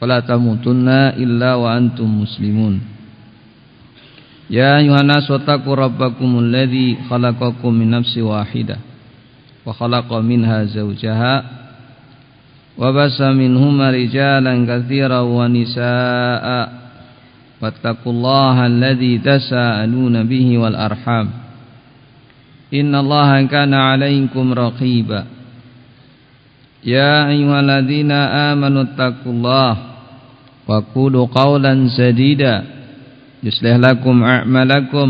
tuqatih wa la tamutunna illa wa antum muslimun. Ya ayyuhan nas wattaqu rabbakumul ladzi khalaqakum wa khalaqa minha zawjaha minhuma rijalan katsiran wa nisaa'a. Wattaqullaha alladzi tasaaluna bihi wal يا أيها الذين آمنوا اتقوا الله وقولوا قولا سديدا يصلح لكم أعمالكم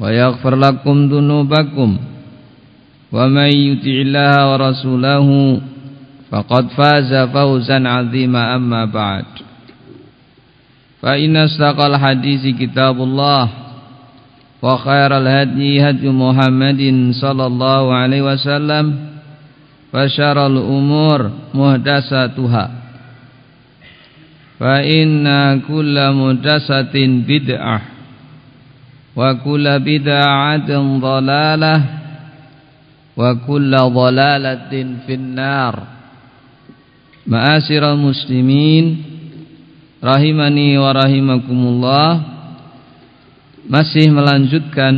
ويغفر لكم ذنوبكم ومن يطع الله ورسوله فقد فاز فوزا عظيما أما بعد فإن استقى الحديث كتاب الله وخير الهدي هدي محمد صلى الله عليه وسلم وشر الأمور مهدساتها فإن كل مهدسة بدعة وكل بدعة ضلالة وكل ضلالة في النار معاشر المسلمين rahimani wa rahimakumullah masih melanjutkan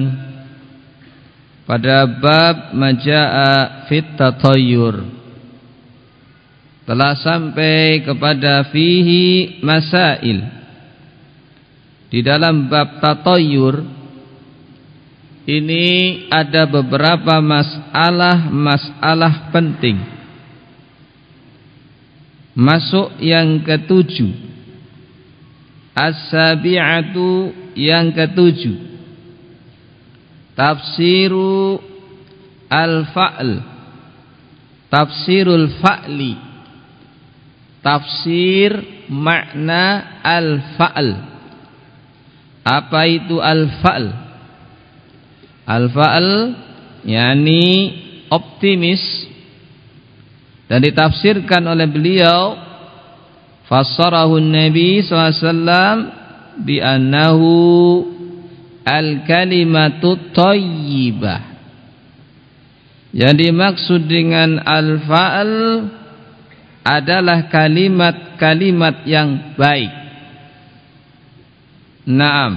pada bab majaa fit tatayyur. Telah sampai kepada fihi masail. Di dalam bab tatayyur ini ada beberapa masalah-masalah penting. Masuk yang ketujuh. As-sabi'atu yang ketujuh Tafsiru al-fa'l. Tafsirul fa'li. Tafsir makna al-fa'l. Apa itu al-fa'l? Al-fa'l yakni optimis. Dan ditafsirkan oleh beliau fassarahu Nabi SAW bi annahu Al-kalimatu thayyibah Yang dimaksud dengan al-fa'al adalah kalimat-kalimat yang baik. Naam.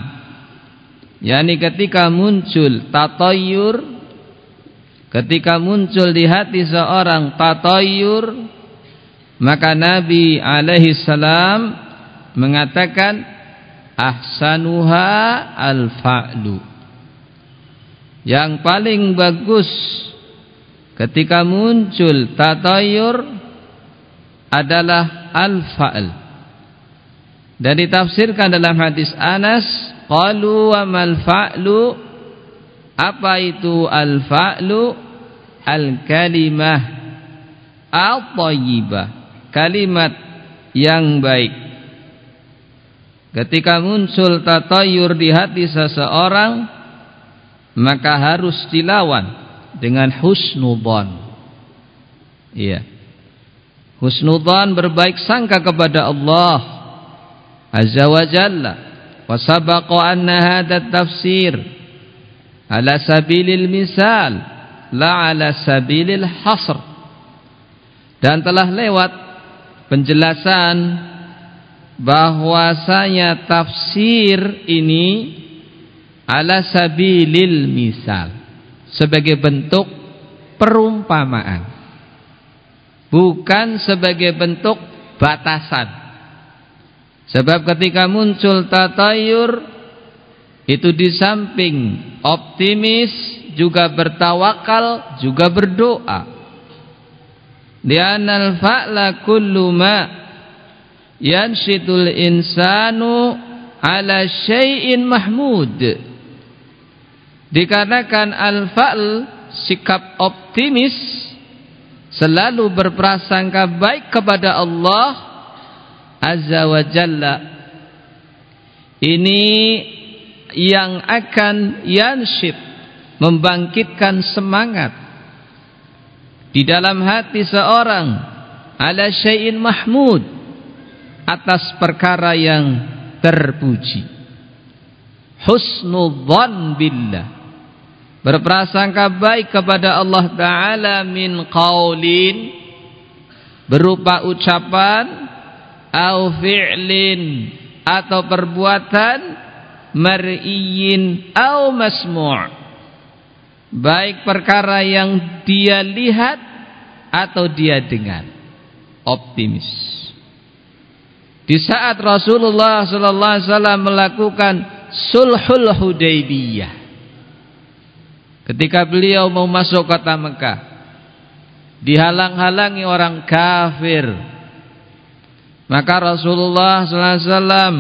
Yani ketika muncul tatayyur ketika muncul di hati seorang tatayyur maka Nabi alaihi salam mengatakan ahsanuha al-fa'lu. Yang paling bagus ketika muncul tatayur adalah al-fa'l. Dan ditafsirkan dalam hadis Anas qalu wa mal fa'lu? Apa itu al-fa'lu? Al-kalimah al-tayyibah kalimat yang baik Ketika muncul tatayur di hati seseorang Maka harus dilawan dengan husnudhan. Iya. Husnudhan berbaik sangka kepada Allah Azza wa Jalla. Wa sabaqa anna hadha tafsir Ala sabilil misal La ala sabilil hasr. Dan telah lewat penjelasan bahwasanya tafsir ini ala sabilil misal sebagai bentuk perumpamaan bukan sebagai bentuk batasan. Sebab ketika muncul tatayur itu di samping optimis juga bertawakal juga berdoa. Li'anal fa'la kullu ma' yanshitul insanu ala syai'in mahmud. Dikarenakan al-fa'l sikap optimis selalu berprasangka baik kepada Allah Azza wa Jalla. Ini yang akan yanshib membangkitkan semangat di dalam hati seorang ala syai'in mahmud atas perkara yang terpuji. Husnudzan billah berprasangka baik kepada Allah taala min qaulin berupa ucapan au fi'lin atau perbuatan mar'iyin au masmu' baik perkara yang dia lihat atau dia dengar. Optimis di saat Rasulullah sallallahu alaihi wasallam melakukan sulhul Hudaybiyah ketika beliau mau masuk kota Mekah dihalang-halangi orang kafir. Maka Rasulullah sallallahu alaihi wasallam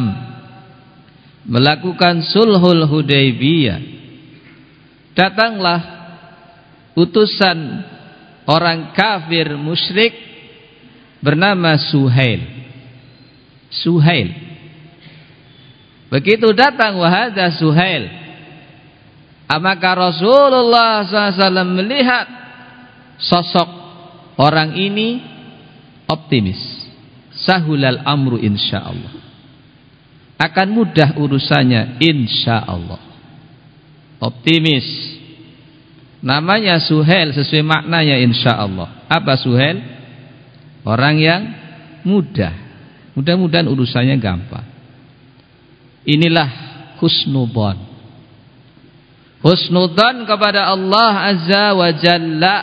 melakukan sulhul Hudaybiyah. Datanglah utusan orang kafir musyrik bernama Suhail Suhail. Begitu datang wahada Suhail? Maka Rasulullah SAW melihat sosok orang ini? Optimis. Sahulal amru insyaallah. Akan mudah urusannya insyaallah. Optimis. Namanya Suhel sesuai maknanya insya Allah apa Suhel orang yang mudah mudah-mudahan urusannya gampang inilah husnudon husnudon kepada Allah Azza wa Jalla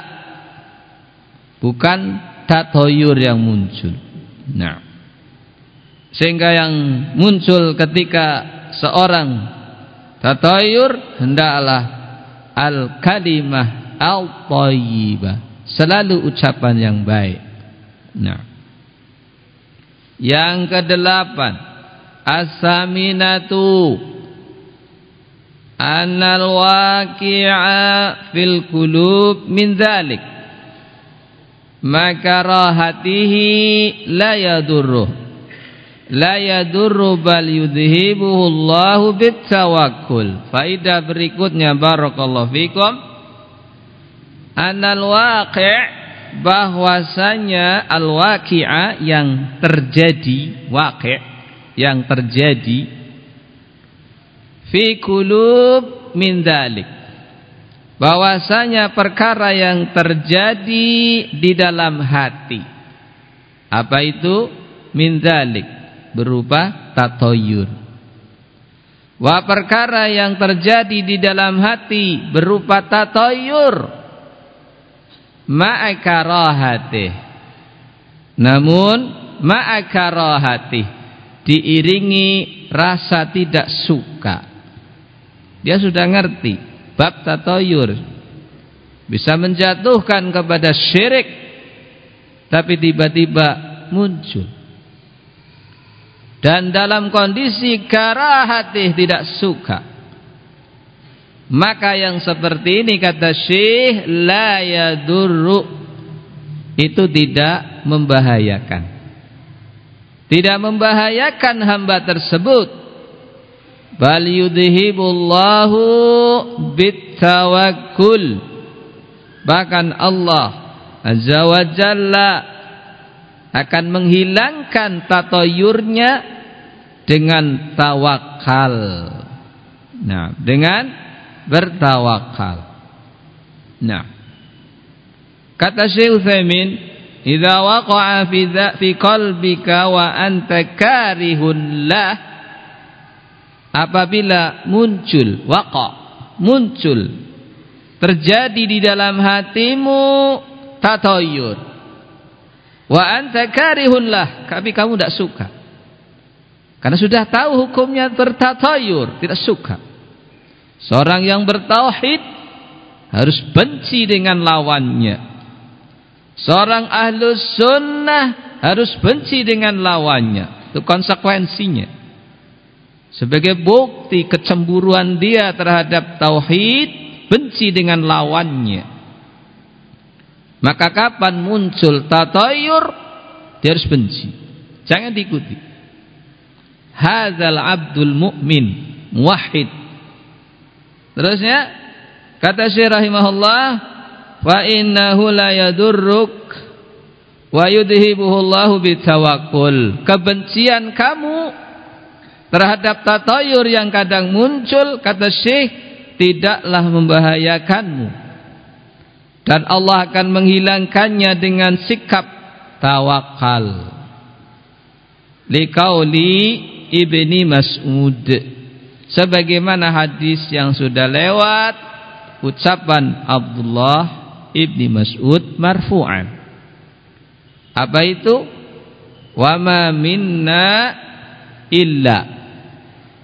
bukan tatoyur yang muncul nah sehingga yang muncul ketika seorang Tatayur hendaklah al-kalimah al-thayyibah. Selalu ucapan yang baik. Nah. Yang kedelapan, as-saminatu annal waqi'a fil qulub min. Maka rahatihi la yadurruh la yadurru bal yudhibuhu Allahu bitawakkul. Faidah berikutnya barakallahu fikum anal waqi' bahwasanya al waqi'a yang terjadi waqi' yang terjadi fi kulub min dalik bahwasanya perkara yang terjadi di dalam hati. Apa itu? Min dalik berupa tatoyur. Wa perkara yang terjadi di dalam hati berupa tatoyur ma'akarahati. Namun ma'akarahati diiringi rasa tidak suka. Dia sudah ngerti. Bab tatoyur. Bisa menjatuhkan kepada syirik. Tapi tiba-tiba muncul. Dan dalam kondisi karahatih tidak suka maka yang seperti ini kata Syekh la yadurru. Itu tidak membahayakan. Tidak membahayakan hamba tersebut. Bal yudhibullahu bitawakkul. Bahkan Allah azza wa jalla akan menghilangkan tatoyurnya dengan tawakal. Nah, dengan bertawakal. Nah, kata Syekh Utsaimin, "Idza waqa'a fi fi qalbika wa anta karihun lah" Apabila muncul waqa, muncul terjadi di dalam hatimu tatoyur Wa anta karihun lah, tapi kamu tidak suka. Karena sudah tahu hukumnya tertatayur, tidak suka. Seorang yang bertauhid harus benci dengan lawannya. Seorang ahlus sunnah harus benci dengan lawannya. Itu konsekuensinya. Sebagai bukti kecemburuan dia terhadap tauhid, benci dengan lawannya. Maka kapan muncul tatayur dia harus benci. Jangan diikuti. Hadzal abdul mu'min muwahhid. Terusnya kata Syekh rahimahullah fa innahu la yadurruk wa yudhibuhullahu bitawakkul. Kebencian kamu terhadap tatayur yang kadang muncul kata Syekh tidaklah membahayakanmu. Dan Allah akan menghilangkannya dengan sikap tawakal liqauli ibni Mas'ud sebagaimana hadis yang sudah lewat ucapan Abdullah ibni Mas'ud marfu'an apa itu wa ma minna illa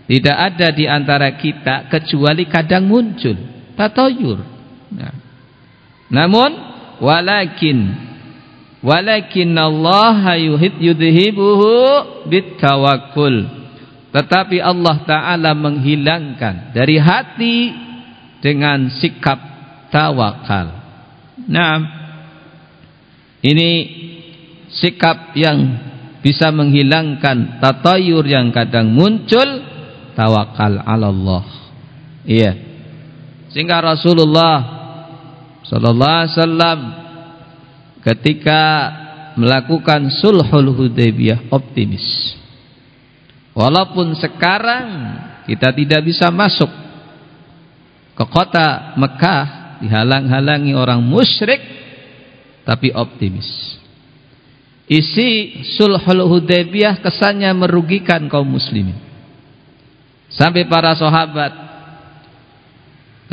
tidak ada di antara kita kecuali kadang muncul tatoyur. Nah. Namun walakin walakin Allah yudhibuhu bitawakul. Tetapi Allah Ta'ala menghilangkan dari hati dengan sikap tawakal. Nah, ini sikap yang bisa menghilangkan tatayur yang kadang muncul tawakal Allah. Iya. Sehingga Rasulullah sallallahu alaihi wasallam ketika melakukan sulhul Hudaybiyah optimis. Walaupun sekarang kita tidak bisa masuk ke kota Mekah dihalang-halangi orang musyrik tapi optimis. Isi sulhul Hudaybiyah kesannya merugikan kaum muslimin. Sampai para sahabat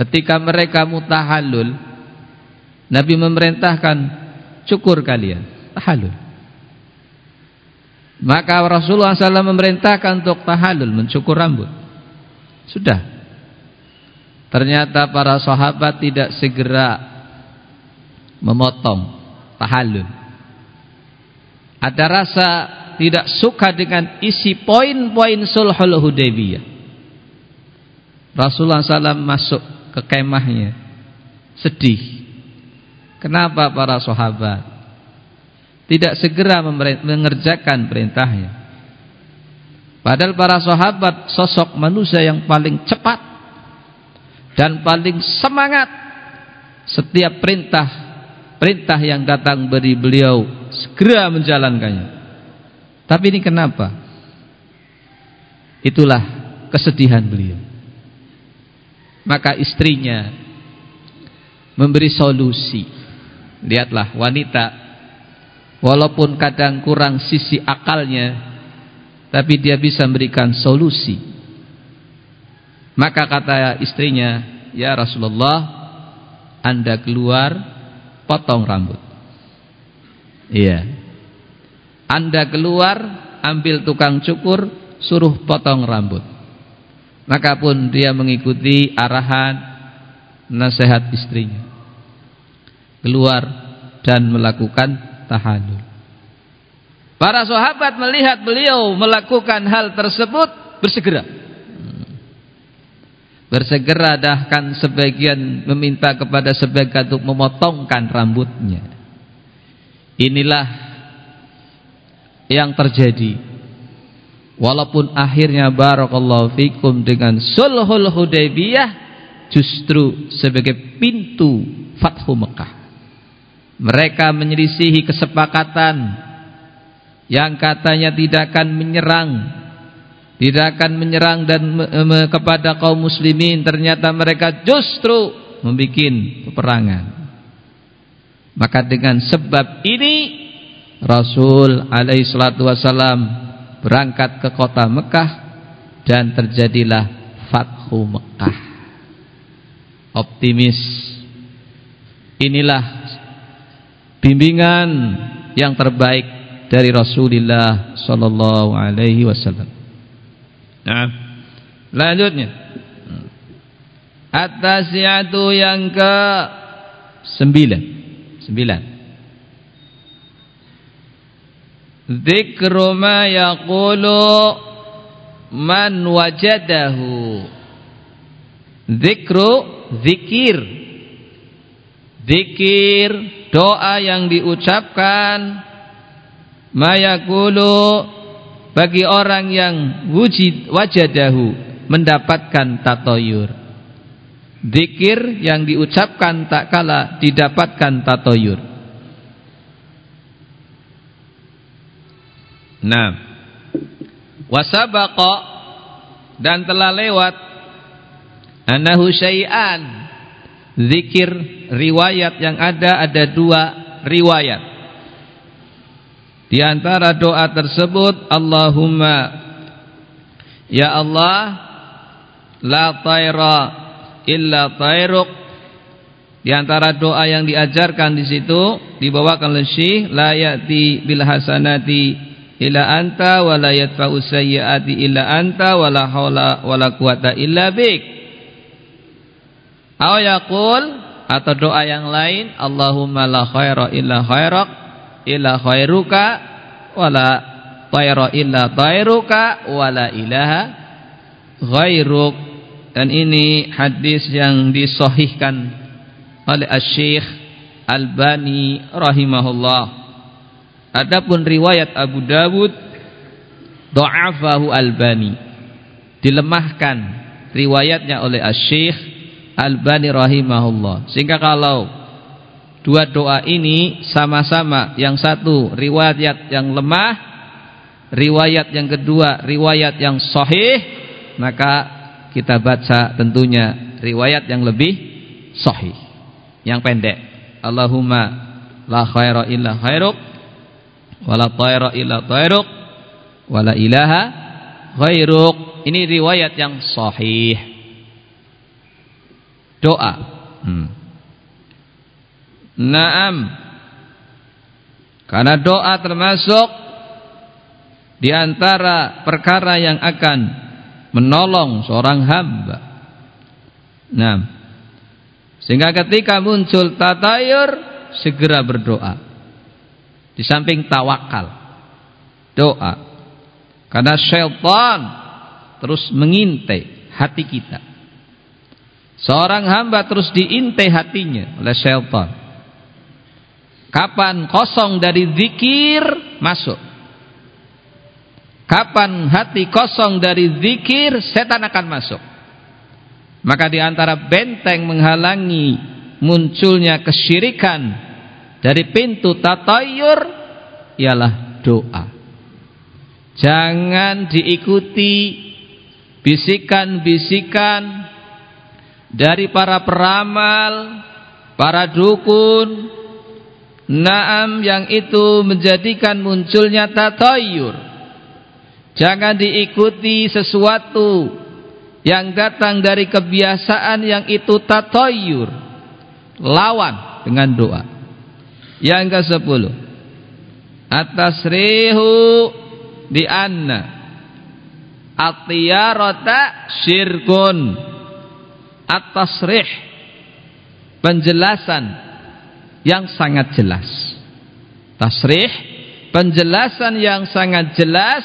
ketika mereka mutahallul Nabi memerintahkan cukur kalian, tahallul. Maka Rasulullah SAW memerintahkan untuk tahallul, mencukur rambut. Sudah. Ternyata para sahabat tidak segera memotong tahallul. Ada rasa tidak suka dengan isi poin-poin sulhul Hudaybiyah. Rasulullah SAW masuk ke kemahnya sedih. Kenapa para sahabat tidak segera mengerjakan perintahnya? Padahal para sahabat sosok manusia yang paling cepat dan paling semangat setiap perintah perintah yang datang beri beliau segera menjalankannya. Tapi ini kenapa? Itulah kesedihan beliau maka istrinya memberi solusi lihatlah wanita walaupun kadang kurang sisi akalnya tapi dia bisa memberikan solusi. Maka kata istrinya ya Rasulullah anda keluar potong rambut. Iya. Anda keluar ambil tukang cukur suruh potong rambut. Maka pun dia mengikuti arahan nasihat istrinya. Keluar dan melakukan tahalul. Para sahabat melihat beliau melakukan hal tersebut bersegera. Bersegera bahkan sebagian meminta kepada sebagian untuk memotongkan rambutnya. Inilah yang terjadi Walaupun akhirnya barakallahu fikum dengan sulhul Hudaybiyah justru sebagai pintu Fathu Mekah. Mereka menyelisihi kesepakatan yang katanya tidak akan menyerang tidak akan menyerang dan kepada kaum muslimin. Ternyata mereka justru membuat peperangan. Maka dengan sebab ini Rasul alaihi salatu wasallam berangkat ke kota Mekah dan terjadilah Fathu Mekah. Optimis. Inilah bimbingan yang terbaik dari Rasulullah sallallahu alaihi wasallam. Nah lanjutnya. Atas yang ke sembilan. Sembilan. Zikru ma yaqulu man wajadahu. Zikru zikir zikir doa yang diucapkan. Mayakulu bagi orang yang wujud wajadahu mendapatkan tatoyur. Zikir yang diucapkan tak kala didapatkan tatoyur. Nah. Wasabaqa dan telah lewat. Anahu syai'an zikir riwayat yang ada ada dua riwayat. Di antara doa tersebut Allahumma ya Allah la tayra illa tayruk. Di antara doa yang diajarkan di situ dibawakan oleh Syekh la yati bil hasanati illa anta wa la yadfa'u sayyiati illa anta wa la haula wa la quwata illa bik Aw yaqul atau doa yang lain Allahumma la khaira illa khairak illa khairuka wala tayra illa tayruka wala ilaha ghairuk. Dan ini hadis yang disahihkan oleh Asy-Syaikh Albani rahimahullah. Adapun riwayat Abu Dawud dha'afahu Albani. Dilemahkan riwayatnya oleh Asy-Syaikh Albani rahimahullah. Sehingga kalau dua doa ini sama-sama yang satu riwayat yang lemah, riwayat yang kedua riwayat yang sahih, maka kita baca tentunya riwayat yang lebih sahih. Yang pendek. Allahumma la khaira illa khairuk wala tayra illa tayruk wala ilaha ghairuk. Ini riwayat yang sahih doa. Hmm. Naam. Karena doa termasuk di antara perkara yang akan menolong seorang hamba. Nah, sehingga ketika muncul tatayur segera berdoa. Di samping tawakal, doa. Karena syaitan terus mengintai hati kita. Seorang hamba terus diintai hatinya oleh syaitan. Kapan kosong dari zikir masuk. Kapan hati kosong dari zikir setan akan masuk. Maka di antara benteng menghalangi munculnya kesyirikan dari pintu tatayur ialah doa. Jangan diikuti bisikan-bisikan dari para peramal, para dukun, naam yang itu menjadikan munculnya tatayur. Jangan diikuti sesuatu yang datang dari kebiasaan yang itu tatayur. Lawan dengan doa. Yang ke sepuluh. Atas rihu di anna. Atiyarata syirkun at-tasrih. Penjelasan yang sangat jelas. Tasrih penjelasan yang sangat jelas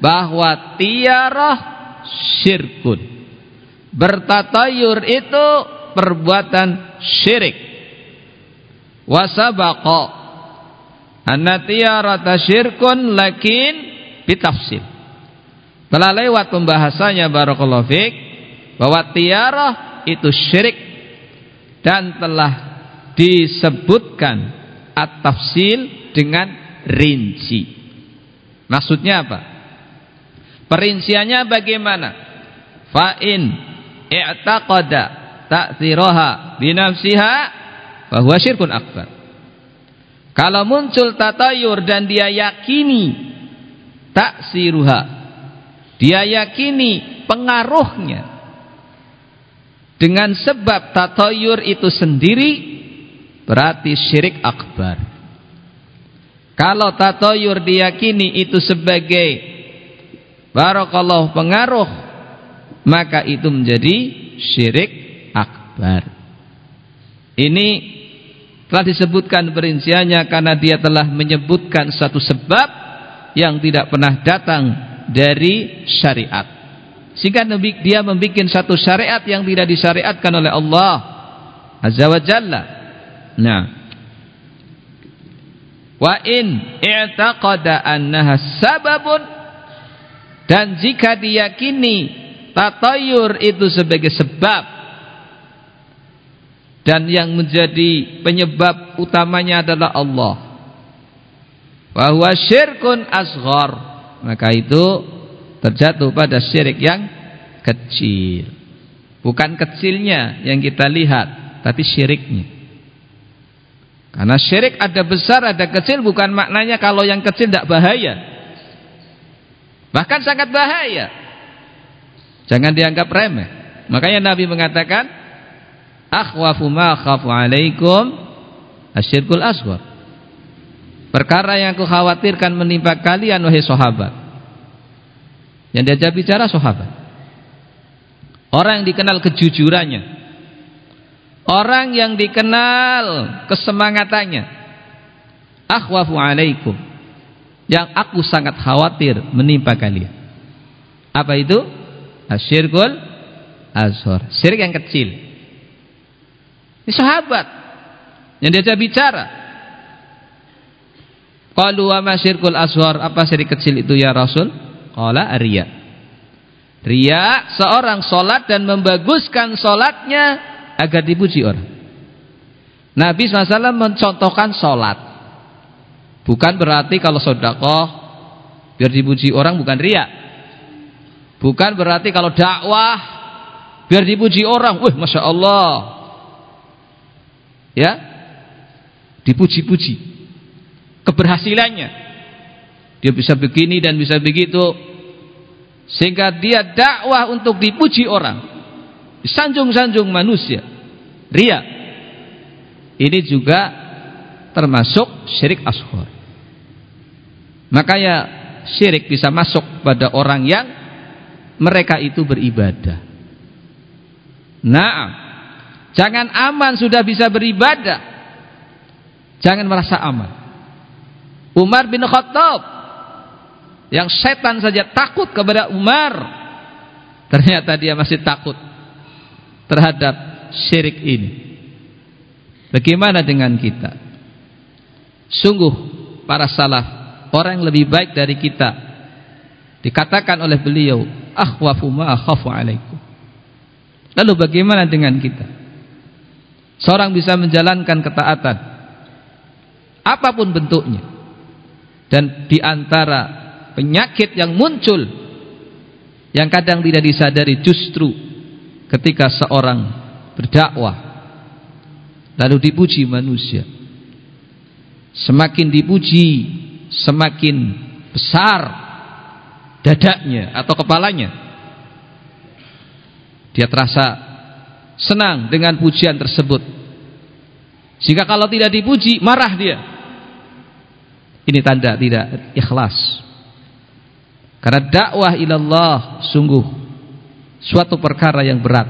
bahwa tiarah syirkun. Bertatayur itu perbuatan syirik. Wasabaqa anna tiarata syirkun lakin bitafsil. Telah lewat pembahasannya barakallahu bahwa tiarah itu syirik dan telah disebutkan at-tafsil dengan rinci. Maksudnya apa? Perinciannya bagaimana? Fa'in i'taqada ta'thiraha binafsiha bahwa syirkun akbar. Kalau muncul tatayur dan dia yakini taksiruha, dia yakini pengaruhnya dengan sebab tatayur itu sendiri berarti syirik akbar. Kalau tatayur diyakini itu sebagai barakallahu pengaruh, maka itu menjadi syirik akbar. Ini telah disebutkan perinciannya karena dia telah menyebutkan satu sebab yang tidak pernah datang dari syariat. Sehingga dia membuat satu syariat yang tidak disyariatkan oleh Allah Azza wa Jalla. Nah. Wa in i'taqada annaha sababun dan jika diyakini tatayur itu sebagai sebab dan yang menjadi penyebab utamanya adalah Allah bahwa syirkun asghar maka itu terjatuh pada syirik yang kecil bukan kecilnya yang kita lihat tapi syiriknya karena syirik ada besar, ada kecil bukan maknanya kalau yang kecil tidak bahaya. Bahkan sangat bahaya. Jangan dianggap remeh. Makanya Nabi mengatakan, "Akhwafu ma khafu 'alaikum asyirkul asghar." Perkara yang aku khawatirkan menimpa kalian wahai sahabat. Yang diajak bicara sahabat. Orang yang dikenal kejujurannya, Orang yang dikenal kesemangatannya. Akhwafu alaikum. Yang aku sangat khawatir menimpa kalian. Apa itu? Asyirkul azhar. Syirik yang kecil. Ini sahabat yang diajak bicara. Qalu wa ma syirkul azhar? Apa syirik kecil itu ya Rasul? Qala riya. Riya seorang solat dan membaguskan solatnya agar dipuji orang. Nabi SAW mencontohkan sholat. Bukan berarti kalau sodakoh biar dipuji orang bukan riak. Bukan berarti kalau dakwah biar dipuji orang. Wah, masya Allah. Ya, dipuji-puji keberhasilannya. Dia bisa begini dan bisa begitu, sehingga dia dakwah untuk dipuji orang. Disanjung-sanjung manusia. Ria ini juga termasuk syirik ashor. Makanya syirik bisa masuk pada orang yang mereka itu beribadah. Nah jangan aman sudah bisa beribadah. Jangan merasa aman. Umar bin Khattab yang setan saja takut kepada Umar ternyata dia masih takut terhadap syirik ini. Bagaimana dengan kita? Sungguh para salaf orang yang lebih baik dari kita dikatakan oleh beliau akhwafu ma akhafu alaikum. Lalu bagaimana dengan kita? Seorang bisa menjalankan ketaatan apa pun bentuknya dan di antara penyakit yang muncul yang kadang tidak disadari justru ketika seorang berdakwah lalu dipuji manusia. Semakin dipuji semakin besar dadanya atau kepalanya. Dia terasa senang dengan pujian tersebut. Jika kalau tidak dipuji marah dia. Ini tanda tidak ikhlas karena dakwah ilallah sungguh suatu perkara yang berat.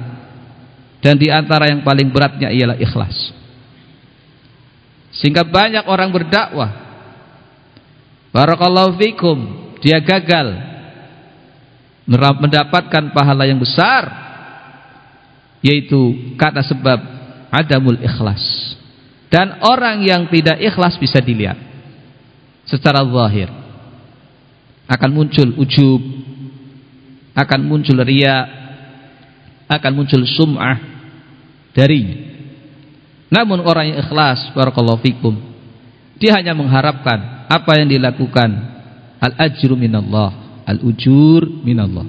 Dan di antara yang paling beratnya ialah ikhlas. Sehingga banyak orang berdakwah. Barakallahu fikum dia gagal mendapatkan pahala yang besar yaitu kata sebab adamul ikhlas. Dan orang yang tidak ikhlas bisa dilihat secara zahir akan muncul ujub. Akan muncul ria akan muncul sum'ah. Darinya namun orang yang ikhlas barakallahu fikum dia hanya mengharapkan apa yang dilakukan. Al-ajru minallah. Al-ujur minallah.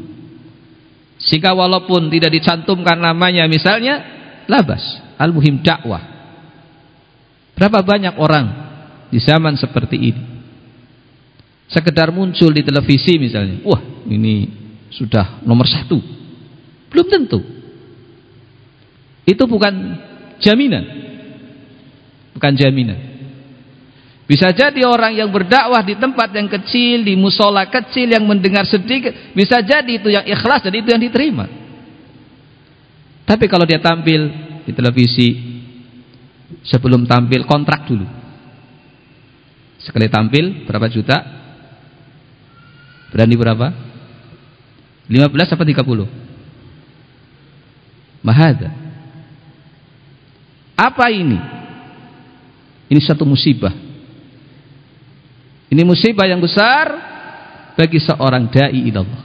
Sehingga walaupun tidak dicantumkan namanya misalnya labas. Al-muhim dakwah. Berapa banyak orang di zaman seperti ini sekedar muncul di televisi misalnya. Wah ini sudah nomor satu. Belum tentu. Itu bukan jaminan. Bukan jaminan. Bisa jadi orang yang berdakwah di tempat yang kecil di musola kecil yang mendengar sedikit bisa jadi itu yang ikhlas dan itu yang diterima. Tapi kalau dia tampil di televisi sebelum tampil kontrak dulu. Sekali tampil berapa juta berani berapa 15 apa 30 mahada apa ini Ini satu musibah. Ini musibah yang besar bagi seorang dai ilallah.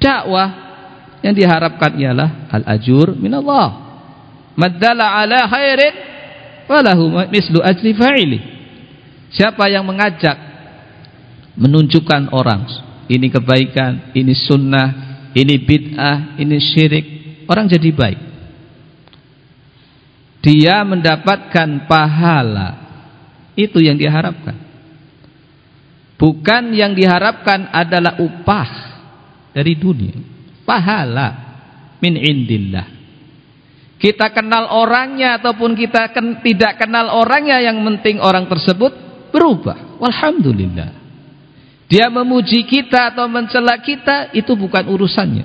Dakwah yang diharapkan ialah al-ajur minallah. Maddala ala khairin walahu mislu ajri fa'ili. Siapa yang mengajak menunjukkan orang ini kebaikan, ini sunnah, ini bid'ah, ini syirik, orang jadi baik. Dia mendapatkan pahala. Itu yang diharapkan. Bukan yang diharapkan adalah upah dari dunia. Pahala min indillah. Kita kenal orangnya ataupun kita ken tidak kenal orangnya yang penting orang tersebut berubah. Walhamdulillah. Dia memuji kita atau mencela kita itu bukan urusannya.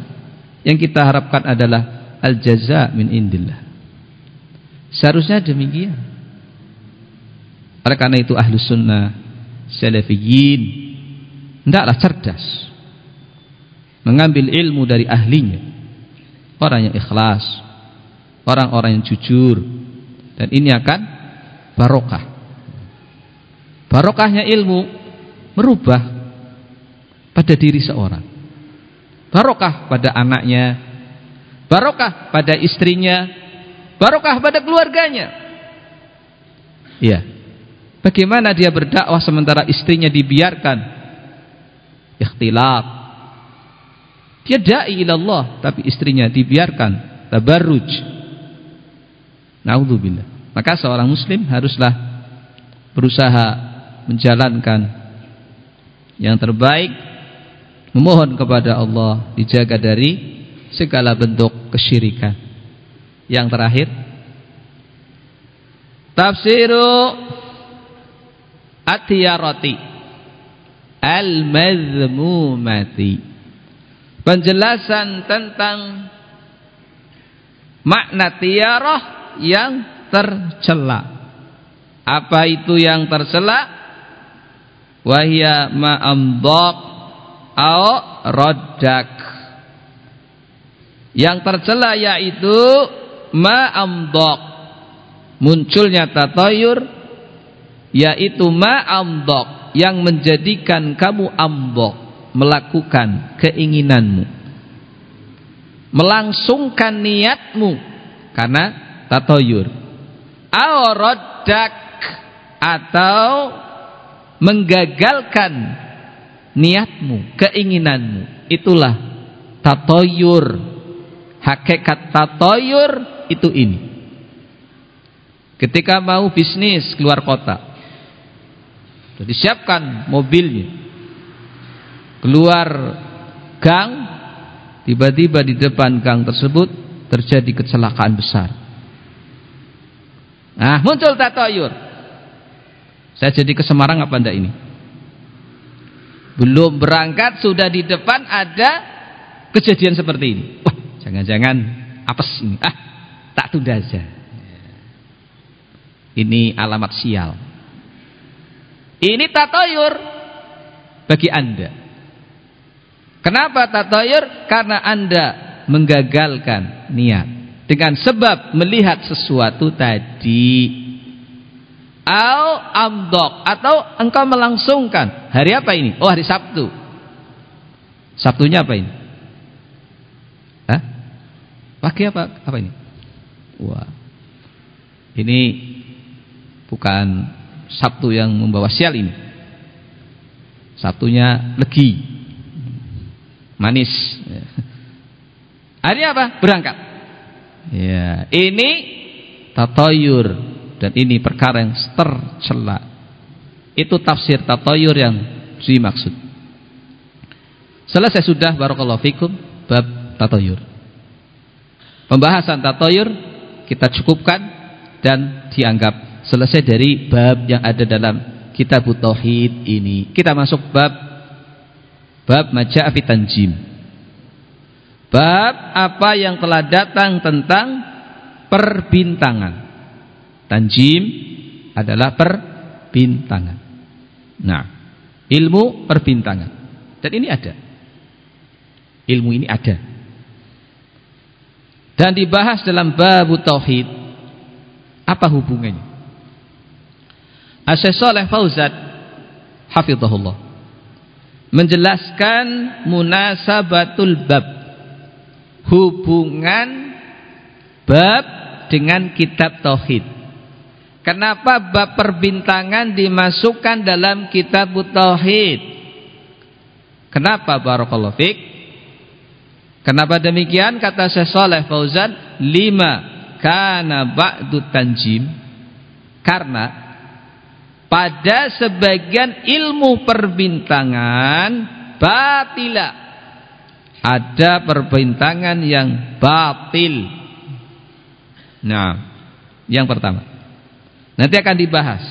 Yang kita harapkan adalah al-jaza min indillah. Seharusnya demikian. Oleh karena itu ahlu sunnah salafiyin hendaklah cerdas mengambil ilmu dari ahlinya orang yang ikhlas orang-orang yang jujur dan ini akan barokah barokahnya ilmu merubah pada diri seorang. Barokah pada anaknya. Barokah pada istrinya. Barokah pada keluarganya. Iya. Bagaimana dia berdakwah sementara istrinya dibiarkan? Ikhtilaf. Dia da'i ilallah tapi istrinya dibiarkan tabarruj. Naudzubillah. Maka seorang muslim haruslah berusaha menjalankan yang terbaik memohon kepada Allah dijaga dari segala bentuk kesyirikan. Yang terakhir tafsiru at-tiyarati al-mazmumati penjelasan tentang makna tiarah yang tercela. Apa itu yang tercela? Wahya ma'amdaq au yang tercela yaitu ma'amdok munculnya tatayur yaitu ma'amdok yang menjadikan kamu ambok melakukan keinginanmu. Melangsungkan niatmu karena tatayur awarodak atau menggagalkan niatmu keinginanmu itulah tatayur hakikat tatayur itu ini. Ketika mau bisnis keluar kota, jadi siapkan mobilnya, keluar gang, tiba-tiba di depan gang tersebut terjadi kecelakaan besar. Nah, muncul tatoyur. Saya jadi ke Semarang apa enggak ini? Belum berangkat sudah di depan ada kejadian seperti ini. Wah, jangan-jangan apes ini. Ah, tak tunda saja ini alamat sial. Ini tatoyur bagi anda. Kenapa tatoyur? Karena anda menggagalkan niat. Dengan sebab melihat sesuatu tadi au amdok atau engkau melangsungkan hari apa ini oh hari Sabtu Sabtunya apa ini Hah? pagi apa apa ini Wah. Ini bukan Sabtu yang membawa sial ini. Sabtunya legi. Manis. Hari apa? Berangkat. Ya, ini tatoyur dan ini perkara yang tercela. Itu tafsir tatoyur yang dimaksud. Selesai sudah barakallahu fikum bab tatoyur. Pembahasan tatoyur kita cukupkan dan dianggap selesai dari bab yang ada dalam kitab tauhid ini. Kita masuk bab bab majaa tanjim. Bab apa yang telah datang tentang perbintangan. Tanjim adalah perbintangan. Nah, ilmu perbintangan. Dan ini ada. Ilmu ini ada dan dibahas dalam bab tauhid apa hubungannya Asyik Saleh Fauzan hafizahullah menjelaskan munasabatul bab hubungan bab dengan kitab tauhid kenapa bab perbintangan dimasukkan dalam kitab tauhid? Kenapa? Barakallahu fik. Kenapa demikian? Kata Syekh Saleh Fauzan lima kana ba'du tanjim. Karena pada sebagian ilmu perbintangan batila. Ada perbintangan yang batil. Nah yang pertama nanti akan dibahas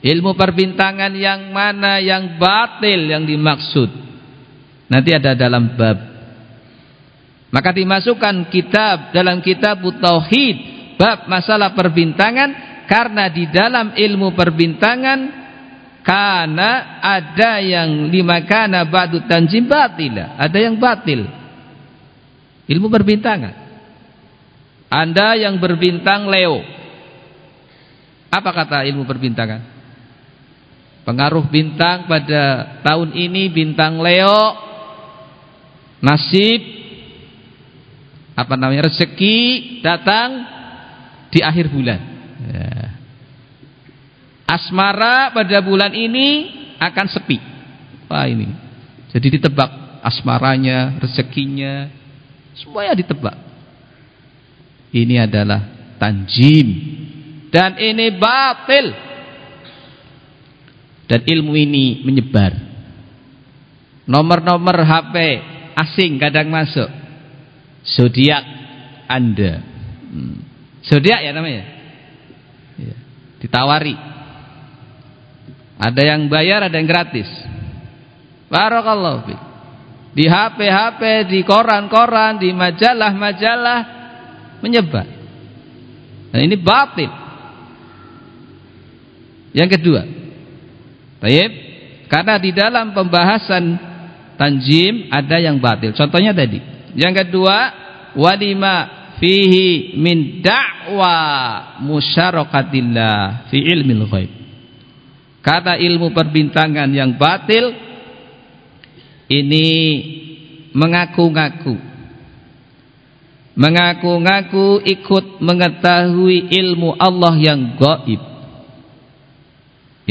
ilmu perbintangan yang mana yang batil yang dimaksud nanti ada dalam bab maka dimasukkan kitab dalam kitab tauhid bab masalah perbintangan karena di dalam ilmu perbintangan karena ada yang lima kana ba'du tanjim batila, ada yang batil. Ilmu perbintangan. Anda yang berbintang Leo. Apa kata ilmu perbintangan? Pengaruh bintang pada tahun ini bintang Leo nasib apa namanya rezeki datang di akhir bulan. Ya. Asmara pada bulan ini akan sepi. Wah ini. Jadi ditebak asmaranya, rezekinya, semuanya ditebak. Ini adalah tanjim dan ini batil. Dan ilmu ini menyebar. Nomor-nomor HP asing kadang masuk. Zodiak Anda. Hmm. Zodiak ya namanya. Ya. Ditawari ada yang bayar, ada yang gratis. Barakallahu. Di HP-HP, di koran-koran, di majalah-majalah menyebar. Dan ini batil. Yang kedua, Taib, karena di dalam pembahasan tanjim ada yang batil. Contohnya tadi. Yang kedua, wadima fihi min da'wa musyarakatillah fi ilmil ghaib. Kata ilmu perbintangan yang batil ini mengaku-ngaku. Mengaku-ngaku ikut mengetahui ilmu Allah yang gaib.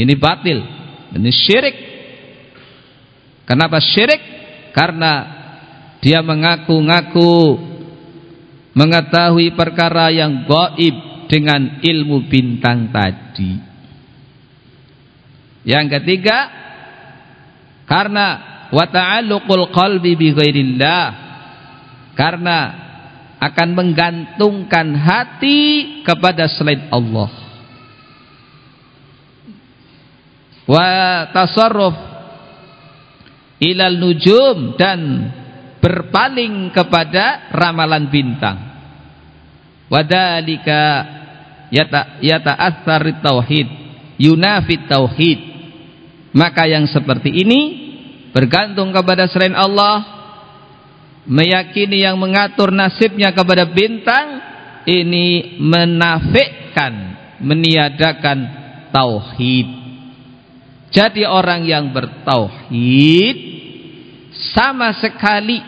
Ini batil. Ini syirik. Kenapa syirik? Karena dia mengaku-ngaku mengetahui perkara yang gaib dengan ilmu bintang tadi. Yang ketiga karena wa ta'alluqul qalbi bi ghairillah karena akan menggantungkan hati kepada selain Allah. Wa tasarruf ilal nujum dan berpaling kepada ramalan bintang. Wadalika yata yata'athar tauhid yunafit tauhid maka yang seperti ini bergantung kepada selain Allah, meyakini yang mengatur nasibnya kepada bintang, ini menafikkan, meniadakan tauhid. Jadi orang yang bertauhid sama sekali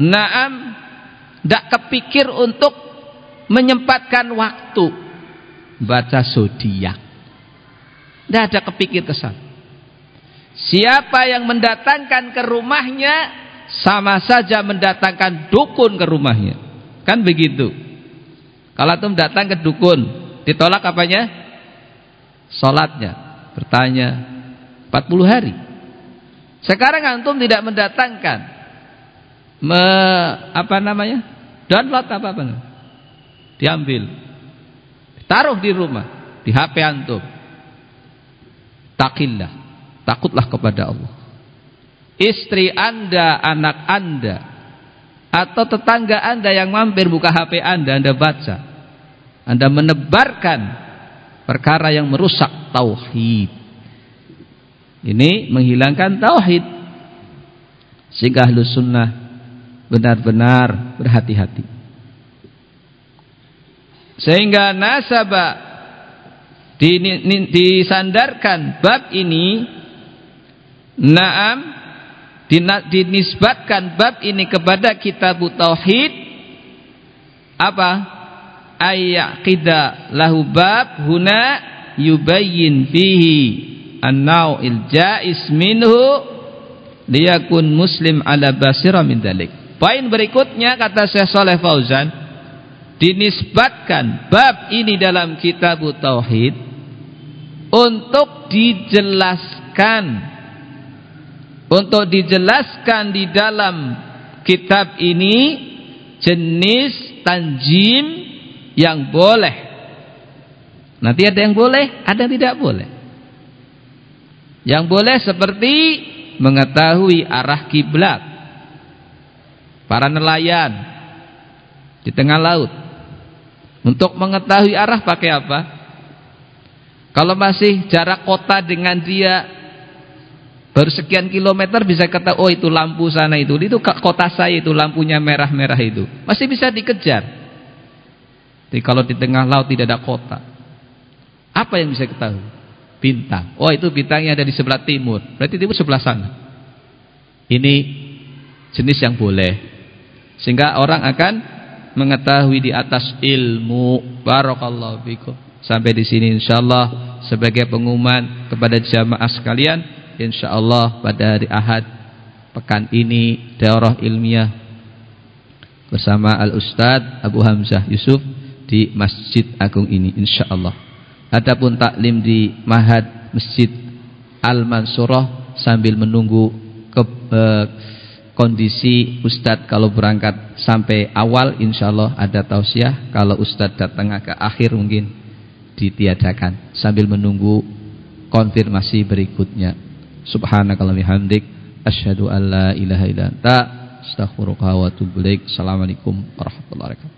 naam tidak kepikir untuk menyempatkan waktu baca zodiak tidak ada kepikir kesan. Siapa yang mendatangkan ke rumahnya sama saja mendatangkan dukun ke rumahnya. Kan begitu. Kalau antum datang ke dukun, ditolak apanya? Salatnya. Bertanya 40 hari. Sekarang antum tidak mendatangkan me, apa namanya? Download apa apa? Diambil. Taruh di rumah, di HP antum Takillah. Takutlah kepada Allah. Istri anda, anak anda. Atau tetangga anda yang mampir buka HP anda, anda baca. Anda menebarkan perkara yang merusak tauhid. Ini menghilangkan tauhid. Sehingga ahlu sunnah benar-benar berhati-hati. Sehingga nasabah disandarkan bab ini naam dinisbatkan bab ini kepada kitab tauhid apa ayyaqida lahu bab huna yubayyin fihi an-naw'il jais minhu liyakun muslim ala basira min dalik poin berikutnya kata Syekh Saleh Fauzan dinisbatkan bab ini dalam kitab tauhid untuk dijelaskan untuk dijelaskan di dalam kitab ini jenis tanjim yang boleh nanti ada yang boleh ada yang tidak boleh yang boleh seperti mengetahui arah kiblat para nelayan di tengah laut untuk mengetahui arah pakai apa kalau masih jarak kota dengan dia baru sekian kilometer bisa kata oh itu lampu sana itu. Itu kota saya itu lampunya merah-merah itu. Masih bisa dikejar. Jadi kalau di tengah laut tidak ada kota. Apa yang bisa ketahui? Bintang. Oh itu bintangnya ada di sebelah timur. Berarti timur sebelah sana. Ini jenis yang boleh. Sehingga orang akan mengetahui di atas ilmu. Barakallahu fikum. Sampai di sini insyaallah sebagai pengumuman kepada jamaah sekalian insyaallah pada hari Ahad pekan ini daurah ilmiah bersama Al Ustad Abu Hamzah Yusuf di Masjid Agung ini insyaallah adapun taklim di Mahad Masjid Al Mansurah sambil menunggu ke, eh, kondisi Ustadz kalau berangkat sampai awal insyaallah ada tausiah kalau Ustadz datang ke akhir mungkin ditiadakan sambil menunggu konfirmasi berikutnya. Subhanakallahumma hamdik asyhadu an la ilaha illa anta astaghfiruka wa atubu. Assalamualaikum warahmatullahi wabarakatuh.